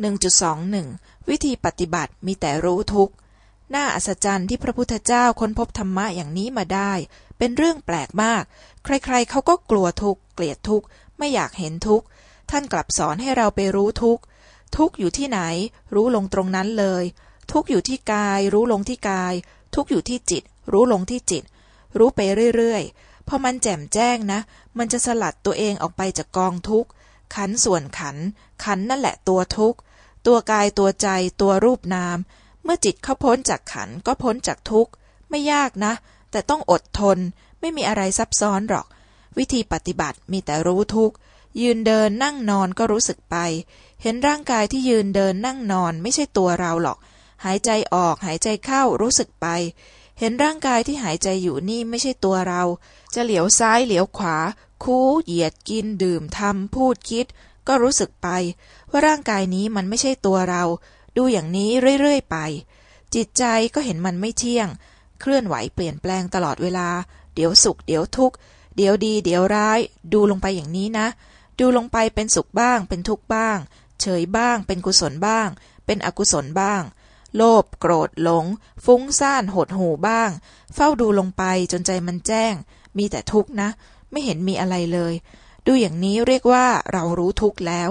1.21 วิธีปฏิบัติมีแต่รู้ทุกข์น่าอัศจรรย์ที่พระพุทธเจ้าค้นพบธรรมะอย่างนี้มาได้ เป็นเรื่องแปลกมาก ใครๆเขาก็กลัวทุกข์เกลียดทุกข์ไม่อยากเห็นทุกข์ท่านกลับสอนให้เราไปรู้ทุกข์ทุกอยู่ที่ไหน รู้ลงตรงนั้นเลย ทุกอยู่ที่กาย รู้ลงที่กาย ทุกอยู่ที่จิต รู้ลงที่จิต รู้ไปเรื่อยๆพอมันแจ่มแจ้งนะ มันจะสลัดตัวเองออกไปจากกองทุกข์ขันส่วนขัน ขันนั่นแหละตัวทุกข์ ตัวกายตัวใจตัวรูปนาม เมื่อจิตเขาพ้นจากขันก็พ้นจากทุกข์ ไม่ยากนะ แต่ต้องอดทน ไม่มีอะไรซับซ้อนหรอก วิธีปฏิบัติมีแต่รู้ทุกข์ ยืนเดินนั่งนอนก็รู้สึกไป เห็นร่างกายที่ยืนเดินนั่งนอนไม่ใช่ตัวเราหรอก หายใจออกหายใจเข้ารู้สึกไป เห็นร่างกายที่หายใจอยู่นี่ไม่ใช่ตัวเรา จะเหลียวซ้ายเหลียวขวา คู้เหยียดกินดื่มทำพูดคิด ก็รู้สึกไป ว่าร่างกายนี้มันไม่ใช่ตัวเรา ดูอย่างนี้เรื่อยๆไป จิตใจก็เห็นมันไม่เที่ยง เคลื่อนไหวเปลี่ยนแปลงตลอดเวลา เดี๋ยวสุข เดี๋ยวทุกข์เดี๋ยวดีเดี๋ยวร้าย ดูลงไปอย่างนี้นะ ดูลงไปเป็นสุขบ้าง เป็นทุกข์บ้าง เฉยบ้าง เป็นกุศลบ้าง เป็นอกุศลบ้าง โลภโกรธหลง ฟุ้งซ่านหดหูบ้าง เฝ้าดูลงไปจนใจมันแจ้ง มีแต่ทุกข์นะ ไม่เห็นมีอะไรเลย ดูอย่างนี้เรียกว่าเรารู้ทุกข์แล้ว